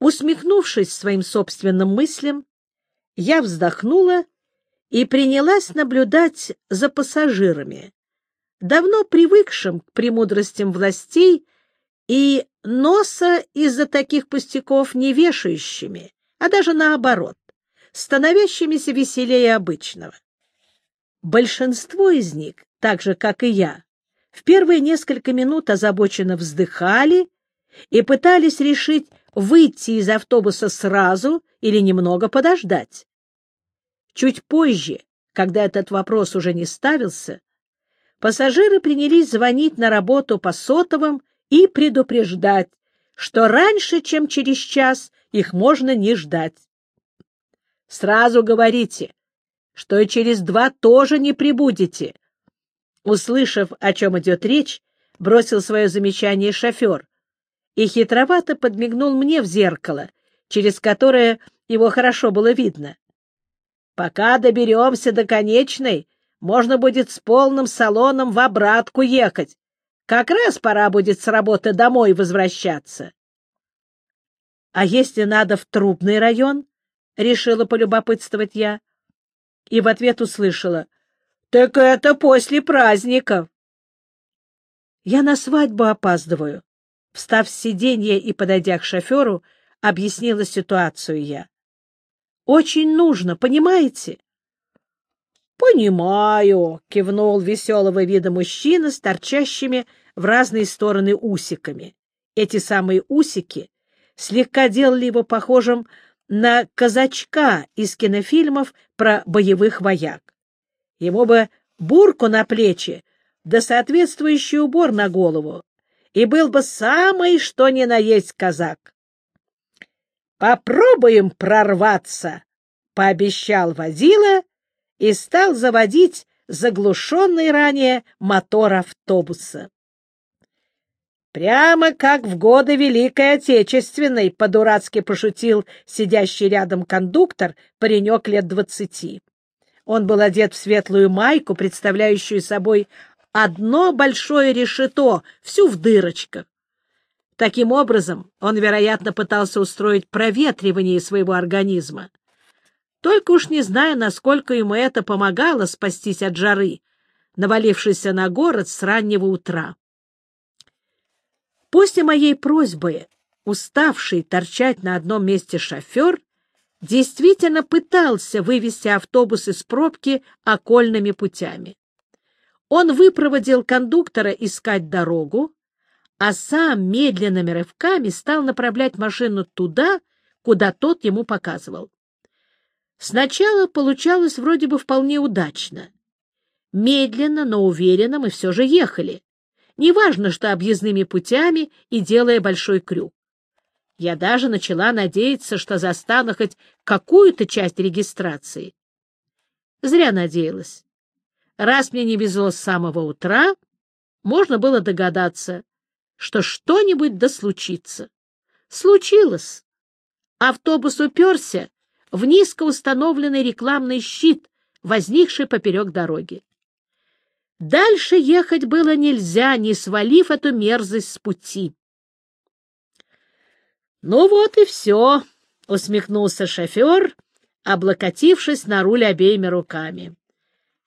Усмехнувшись своим собственным мыслям, я вздохнула и принялась наблюдать за пассажирами, давно привыкшим к премудростям властей и носа из-за таких пустяков не вешающими, а даже наоборот, становящимися веселее обычного. Большинство из них, так же, как и я, в первые несколько минут озабоченно вздыхали и пытались решить, выйти из автобуса сразу или немного подождать. Чуть позже, когда этот вопрос уже не ставился, пассажиры принялись звонить на работу по сотовым и предупреждать, что раньше, чем через час, их можно не ждать. Сразу говорите, что и через два тоже не прибудете. Услышав, о чем идет речь, бросил свое замечание шофер и хитровато подмигнул мне в зеркало, через которое его хорошо было видно. Пока доберемся до конечной, можно будет с полным салоном в обратку ехать. Как раз пора будет с работы домой возвращаться. — А если надо в трубный район? — решила полюбопытствовать я. И в ответ услышала. — Так это после праздников. — Я на свадьбу опаздываю. Встав с сиденья и подойдя к шоферу, объяснила ситуацию я. Очень нужно, понимаете? Понимаю, кивнул веселого вида мужчина с торчащими в разные стороны усиками. Эти самые усики слегка делали его похожим на казачка из кинофильмов про боевых вояк. Ему бы бурку на плечи, да соответствующий убор на голову, и был бы самый что ни на есть казак. Попробуем прорваться, — пообещал водила и стал заводить заглушенный ранее мотор автобуса. Прямо как в годы Великой Отечественной, — по-дурацки пошутил сидящий рядом кондуктор, паренек лет двадцати. Он был одет в светлую майку, представляющую собой одно большое решето, всю в дырочках. Таким образом, он, вероятно, пытался устроить проветривание своего организма. Только уж не знаю, насколько ему это помогало спастись от жары, навалившейся на город с раннего утра. После моей просьбы, уставший торчать на одном месте шофер, действительно пытался вывести автобус из пробки окольными путями. Он выпроводил кондуктора искать дорогу, а сам медленными рывками стал направлять машину туда, куда тот ему показывал. Сначала получалось вроде бы вполне удачно. Медленно, но уверенно мы все же ехали. Неважно, что объездными путями и делая большой крюк. Я даже начала надеяться, что застану хоть какую-то часть регистрации. Зря надеялась. Раз мне не везло с самого утра, можно было догадаться, что что-нибудь да случится. Случилось. Автобус уперся в низко установленный рекламный щит, возникший поперек дороги. Дальше ехать было нельзя, не свалив эту мерзость с пути. — Ну вот и все, — усмехнулся шофер, облокотившись на руль обеими руками. —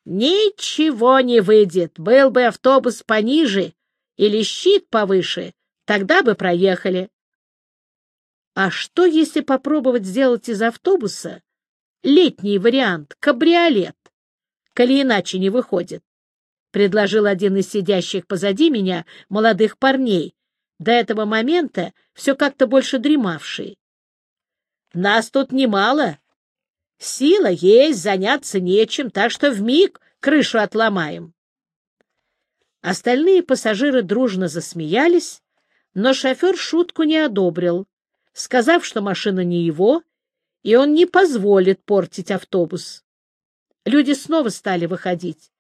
Ничего не выйдет, был бы автобус пониже, или щит повыше, тогда бы проехали. А что, если попробовать сделать из автобуса летний вариант, кабриолет, коли иначе не выходит? Предложил один из сидящих позади меня молодых парней, до этого момента все как-то больше дремавший. Нас тут немало. Сила есть, заняться нечем, так что вмиг крышу отломаем. Остальные пассажиры дружно засмеялись, но шофер шутку не одобрил, сказав, что машина не его, и он не позволит портить автобус. Люди снова стали выходить.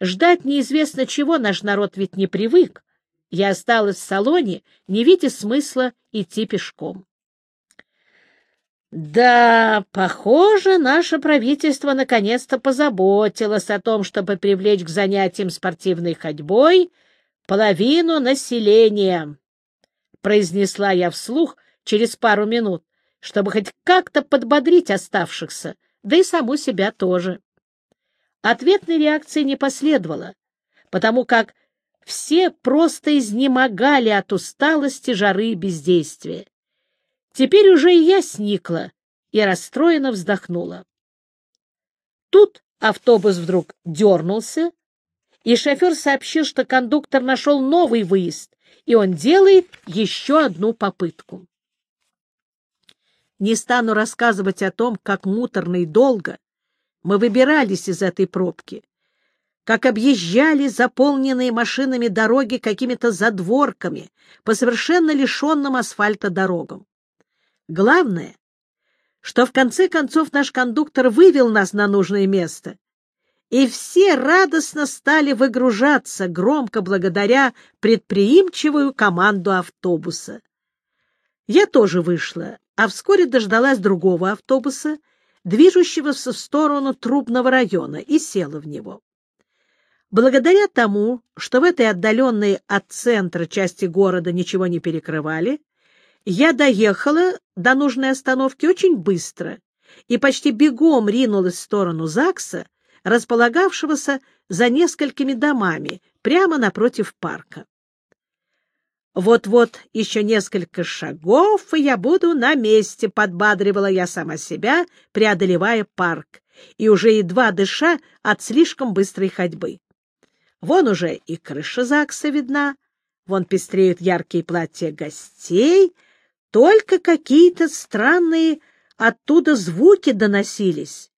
Ждать неизвестно чего наш народ ведь не привык. Я осталась в салоне, не видя смысла идти пешком. Да, похоже, наше правительство наконец-то позаботилось о том, чтобы привлечь к занятиям спортивной ходьбой половину населения, — произнесла я вслух, через пару минут, чтобы хоть как-то подбодрить оставшихся, да и саму себя тоже. Ответной реакции не последовало, потому как все просто изнемогали от усталости, жары и бездействия. Теперь уже и я сникла и расстроенно вздохнула. Тут автобус вдруг дернулся, и шофер сообщил, что кондуктор нашел новый выезд, и он делает еще одну попытку. Не стану рассказывать о том, как муторно и долго мы выбирались из этой пробки, как объезжали заполненные машинами дороги какими-то задворками по совершенно лишенным асфальта дорогам. Главное, что в конце концов наш кондуктор вывел нас на нужное место, и все радостно стали выгружаться, громко благодаря предприимчивую команду автобуса. Я тоже вышла, а вскоре дождалась другого автобуса, движущегося в сторону Трубного района, и села в него. Благодаря тому, что в этой отдаленной от центра части города ничего не перекрывали, я доехала до нужной остановки очень быстро и почти бегом ринулась в сторону ЗАГСа, располагавшегося за несколькими домами, прямо напротив парка. «Вот-вот еще несколько шагов, и я буду на месте», — подбадривала я сама себя, преодолевая парк, и уже едва дыша от слишком быстрой ходьбы. Вон уже и крыша ЗАГСа видна, вон пестреют яркие платья гостей, только какие-то странные оттуда звуки доносились.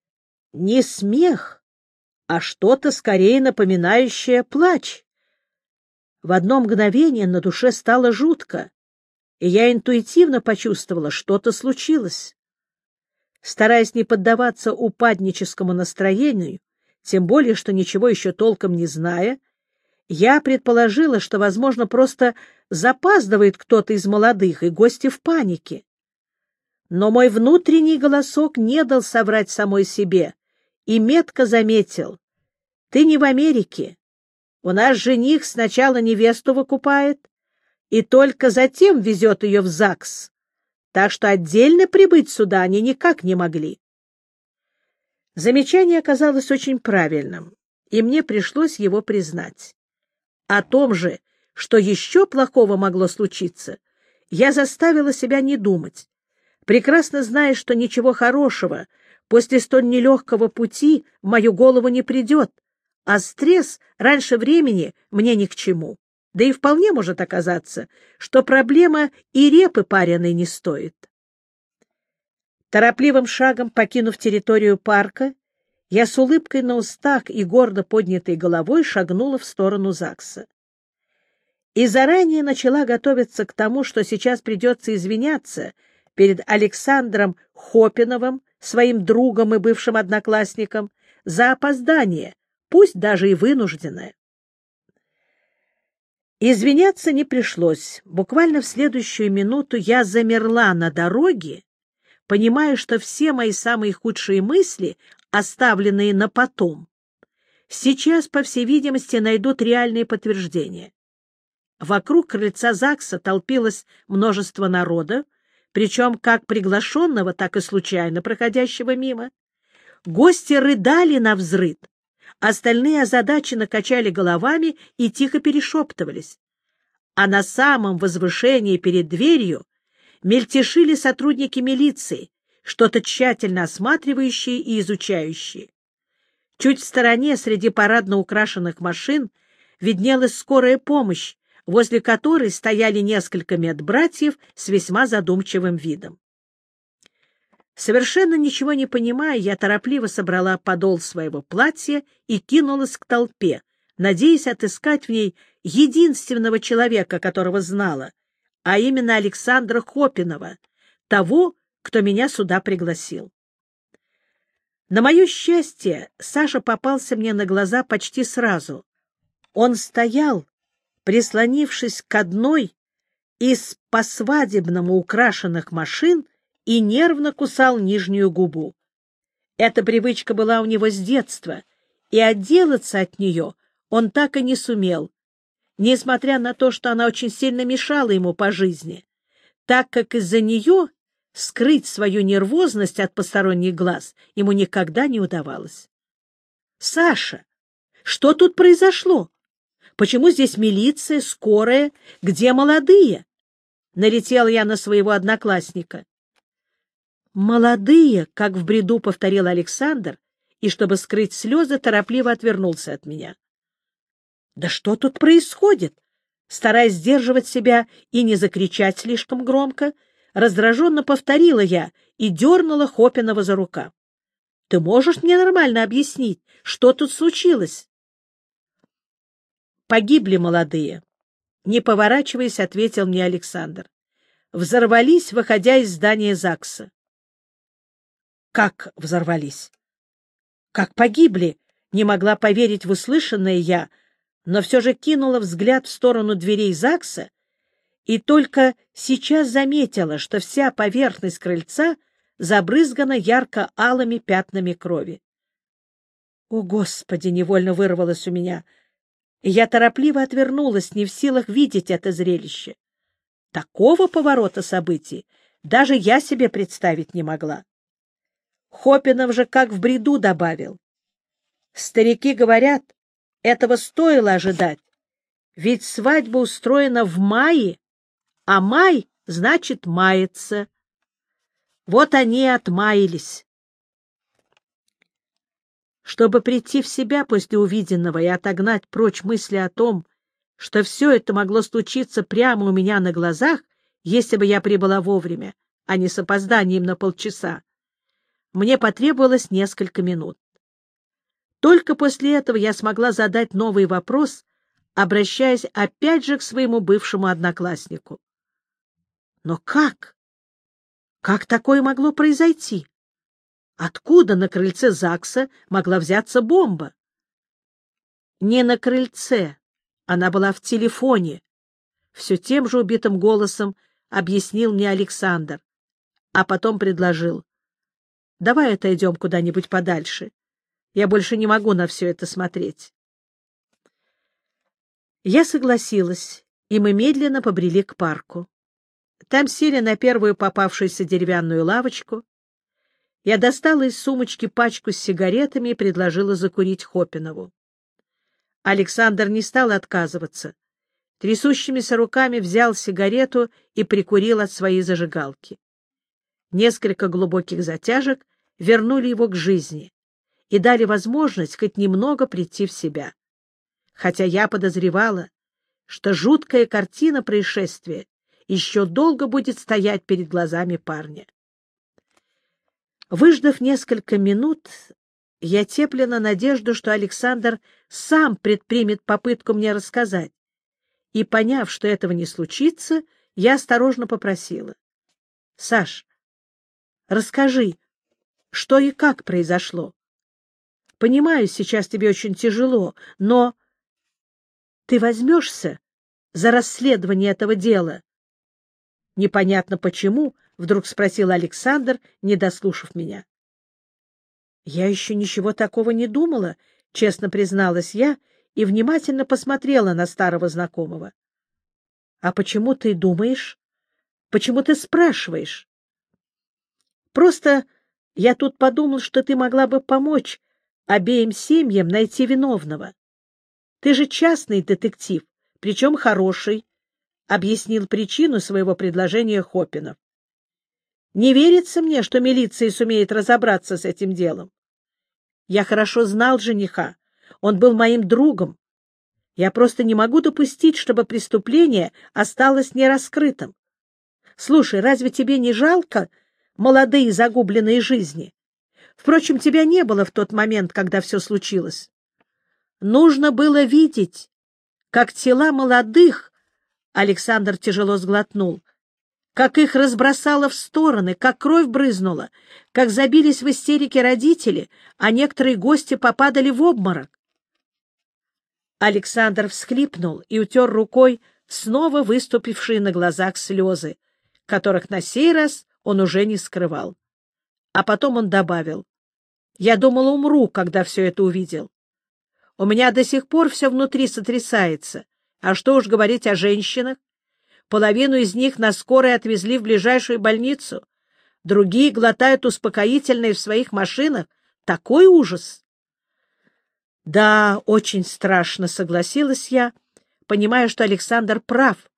Не смех, а что-то скорее напоминающее плач. В одно мгновение на душе стало жутко, и я интуитивно почувствовала, что-то случилось. Стараясь не поддаваться упадническому настроению, тем более, что ничего еще толком не зная, я предположила, что, возможно, просто запаздывает кто-то из молодых, и гости в панике. Но мой внутренний голосок не дал соврать самой себе и метко заметил. Ты не в Америке. У нас жених сначала невесту выкупает и только затем везет ее в ЗАГС, так что отдельно прибыть сюда они никак не могли. Замечание оказалось очень правильным, и мне пришлось его признать. О том же, что еще плохого могло случиться, я заставила себя не думать, прекрасно зная, что ничего хорошего после столь нелегкого пути в мою голову не придет, а стресс раньше времени мне ни к чему. Да и вполне может оказаться, что проблема и репы пареной не стоит. Торопливым шагом покинув территорию парка, я с улыбкой на устах и гордо поднятой головой шагнула в сторону ЗАГСа. И заранее начала готовиться к тому, что сейчас придется извиняться перед Александром Хопиновым, своим другом и бывшим одноклассником, за опоздание, пусть даже и вынужденное. Извиняться не пришлось. Буквально в следующую минуту я замерла на дороге, понимая, что все мои самые худшие мысли, оставленные на потом, сейчас, по всей видимости, найдут реальные подтверждения. Вокруг крыльца ЗАГСа толпилось множество народа, причем как приглашенного, так и случайно проходящего мимо. Гости рыдали на взрыд, остальные озадаченно качали головами и тихо перешептывались. А на самом возвышении перед дверью мельтешили сотрудники милиции, что-то тщательно осматривающие и изучающие. Чуть в стороне, среди парадно украшенных машин, виднелась скорая помощь, возле которой стояли несколько медбратьев с весьма задумчивым видом. Совершенно ничего не понимая, я торопливо собрала подол своего платья и кинулась к толпе, надеясь отыскать в ней единственного человека, которого знала, а именно Александра Хопинова, того, кто меня сюда пригласил. На мое счастье, Саша попался мне на глаза почти сразу. Он стоял, прислонившись к одной из по-свадебному украшенных машин, и нервно кусал нижнюю губу. Эта привычка была у него с детства, и отделаться от нее он так и не сумел, несмотря на то, что она очень сильно мешала ему по жизни, так как из-за нее скрыть свою нервозность от посторонних глаз ему никогда не удавалось. — Саша, что тут произошло? Почему здесь милиция, скорая? Где молодые? Налетел я на своего одноклассника. «Молодые», — как в бреду повторил Александр, и, чтобы скрыть слезы, торопливо отвернулся от меня. «Да что тут происходит?» Стараясь сдерживать себя и не закричать слишком громко, раздраженно повторила я и дернула Хопинова за рукав. «Ты можешь мне нормально объяснить, что тут случилось?» «Погибли молодые», — не поворачиваясь, ответил мне Александр. «Взорвались, выходя из здания ЗАГСа». «Как взорвались?» «Как погибли?» — не могла поверить в услышанное я, но все же кинула взгляд в сторону дверей ЗАГСа и только сейчас заметила, что вся поверхность крыльца забрызгана ярко-алыми пятнами крови. «О, Господи!» — невольно вырвалось у меня, я торопливо отвернулась, не в силах видеть это зрелище. Такого поворота событий даже я себе представить не могла. Хопинов же как в бреду добавил. Старики говорят, этого стоило ожидать. Ведь свадьба устроена в мае, а май значит мается. Вот они и отмаялись. Чтобы прийти в себя после увиденного и отогнать прочь мысли о том, что все это могло случиться прямо у меня на глазах, если бы я прибыла вовремя, а не с опозданием на полчаса, мне потребовалось несколько минут. Только после этого я смогла задать новый вопрос, обращаясь опять же к своему бывшему однокласснику. Но как? Как такое могло произойти? Откуда на крыльце ЗАГСа могла взяться бомба? Не на крыльце, она была в телефоне. Все тем же убитым голосом объяснил мне Александр, а потом предложил. Давай отойдем куда-нибудь подальше. Я больше не могу на все это смотреть. Я согласилась, и мы медленно побрели к парку. Там сели на первую попавшуюся деревянную лавочку. Я достала из сумочки пачку с сигаретами и предложила закурить Хопинову. Александр не стал отказываться. Трясущимися руками взял сигарету и прикурил от своей зажигалки. Несколько глубоких затяжек вернули его к жизни и дали возможность хоть немного прийти в себя. Хотя я подозревала, что жуткая картина происшествия еще долго будет стоять перед глазами парня. Выждав несколько минут, я теплила надежду, что Александр сам предпримет попытку мне рассказать, и, поняв, что этого не случится, я осторожно попросила. — Саш, расскажи, что и как произошло. Понимаю, сейчас тебе очень тяжело, но... Ты возьмешься за расследование этого дела? Непонятно почему, — вдруг спросил Александр, не дослушав меня. Я еще ничего такого не думала, — честно призналась я и внимательно посмотрела на старого знакомого. — А почему ты думаешь? Почему ты спрашиваешь? — Просто я тут подумал, что ты могла бы помочь обеим семьям найти виновного. Ты же частный детектив, причем хороший, — объяснил причину своего предложения Хопинов. Не верится мне, что милиция сумеет разобраться с этим делом. Я хорошо знал жениха, он был моим другом. Я просто не могу допустить, чтобы преступление осталось нераскрытым. Слушай, разве тебе не жалко молодые загубленные жизни? Впрочем, тебя не было в тот момент, когда все случилось. Нужно было видеть, как тела молодых, Александр тяжело сглотнул, как их разбросало в стороны, как кровь брызнула, как забились в истерике родители, а некоторые гости попадали в обморок. Александр всхлипнул и утер рукой снова выступившие на глазах слезы, которых на сей раз он уже не скрывал. А потом он добавил. Я думал, умру, когда все это увидел. У меня до сих пор все внутри сотрясается. А что уж говорить о женщинах? Половину из них на скорой отвезли в ближайшую больницу. Другие глотают успокоительные в своих машинах. Такой ужас! Да, очень страшно, согласилась я, понимая, что Александр прав,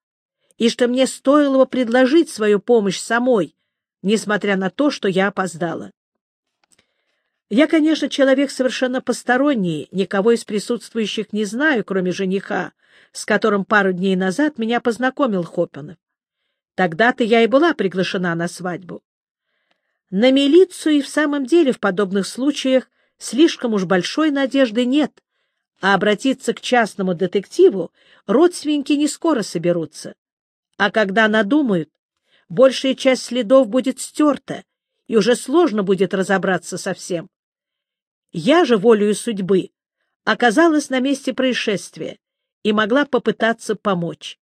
и что мне стоило бы предложить свою помощь самой, несмотря на то, что я опоздала. Я, конечно, человек совершенно посторонний, никого из присутствующих не знаю, кроме жениха, с которым пару дней назад меня познакомил Хоппинов. Тогда-то я и была приглашена на свадьбу. На милицию и в самом деле в подобных случаях слишком уж большой надежды нет, а обратиться к частному детективу родственники не скоро соберутся. А когда надумают, большая часть следов будет стерта, и уже сложно будет разобраться со всем. Я же волею судьбы оказалась на месте происшествия и могла попытаться помочь.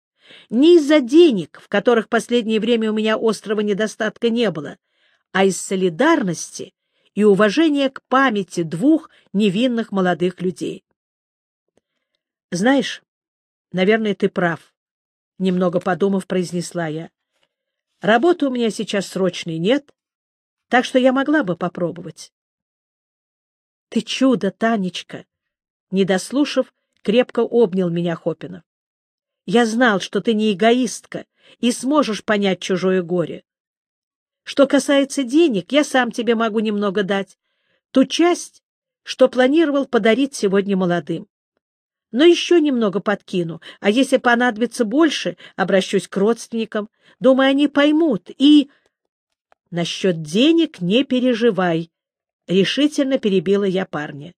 Не из-за денег, в которых последнее время у меня острого недостатка не было, а из солидарности и уважения к памяти двух невинных молодых людей. Знаешь, наверное, ты прав, — немного подумав, произнесла я. Работы у меня сейчас срочной нет, так что я могла бы попробовать. — Ты чудо, Танечка! Не дослушав, крепко обнял меня Хопинов. — Я знал, что ты не эгоистка и сможешь понять чужое горе. Что касается денег, я сам тебе могу немного дать. Ту часть, что планировал подарить сегодня молодым. Но еще немного подкину, а если понадобится больше, обращусь к родственникам. Думаю, они поймут. И... Насчет денег не переживай, решительно перебила я парня.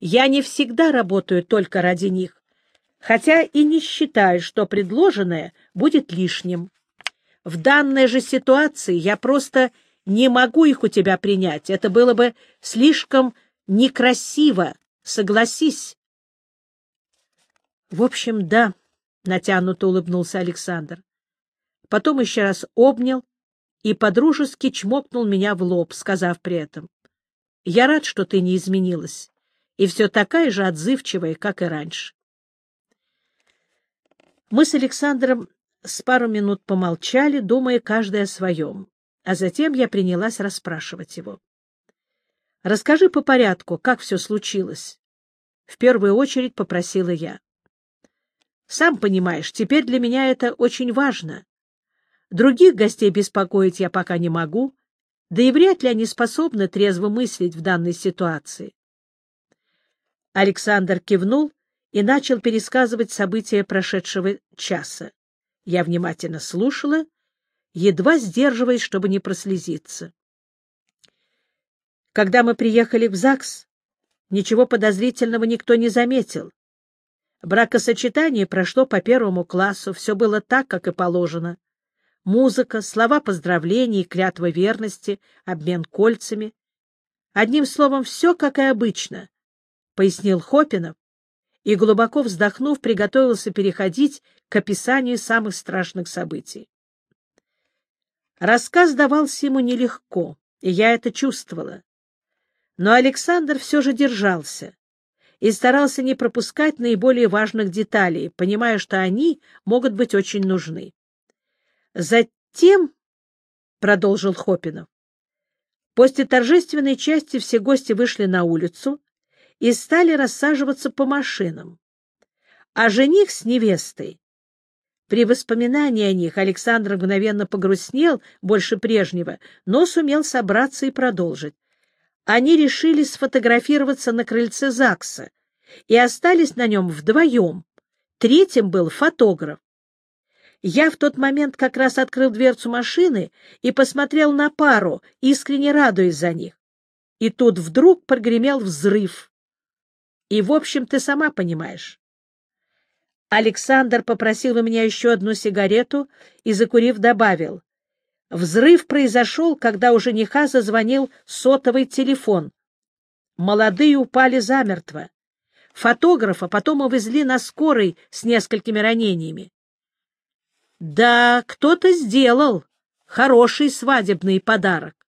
Я не всегда работаю только ради них, хотя и не считаю, что предложенное будет лишним. В данной же ситуации я просто не могу их у тебя принять. Это было бы слишком некрасиво, согласись. В общем, да, натянуто улыбнулся Александр. Потом еще раз обнял и подружески чмокнул меня в лоб, сказав при этом. Я рад, что ты не изменилась, и все такая же отзывчивая, как и раньше. Мы с Александром с пару минут помолчали, думая каждый о своем, а затем я принялась расспрашивать его. — Расскажи по порядку, как все случилось. В первую очередь попросила я. — Сам понимаешь, теперь для меня это очень важно. Других гостей беспокоить я пока не могу, да и вряд ли они способны трезво мыслить в данной ситуации. Александр кивнул и начал пересказывать события прошедшего часа. Я внимательно слушала, едва сдерживаясь, чтобы не прослезиться. Когда мы приехали в ЗАГС, ничего подозрительного никто не заметил. Бракосочетание прошло по первому классу, все было так, как и положено музыка, слова поздравлений, клятва верности, обмен кольцами. Одним словом, все как и обычно, — пояснил Хопинов, и, глубоко вздохнув, приготовился переходить к описанию самых страшных событий. Рассказ давался ему нелегко, и я это чувствовала. Но Александр все же держался и старался не пропускать наиболее важных деталей, понимая, что они могут быть очень нужны. Затем, — продолжил Хопинов, — после торжественной части все гости вышли на улицу и стали рассаживаться по машинам. А жених с невестой при воспоминании о них Александр мгновенно погрустнел больше прежнего, но сумел собраться и продолжить. Они решили сфотографироваться на крыльце ЗАГСа и остались на нем вдвоем. Третьим был фотограф. Я в тот момент как раз открыл дверцу машины и посмотрел на пару, искренне радуясь за них. И тут вдруг прогремел взрыв. И, в общем, ты сама понимаешь. Александр попросил у меня еще одну сигарету и, закурив, добавил. Взрыв произошел, когда у жениха зазвонил сотовый телефон. Молодые упали замертво. Фотографа потом увезли на скорой с несколькими ранениями. Да, кто-то сделал хороший свадебный подарок.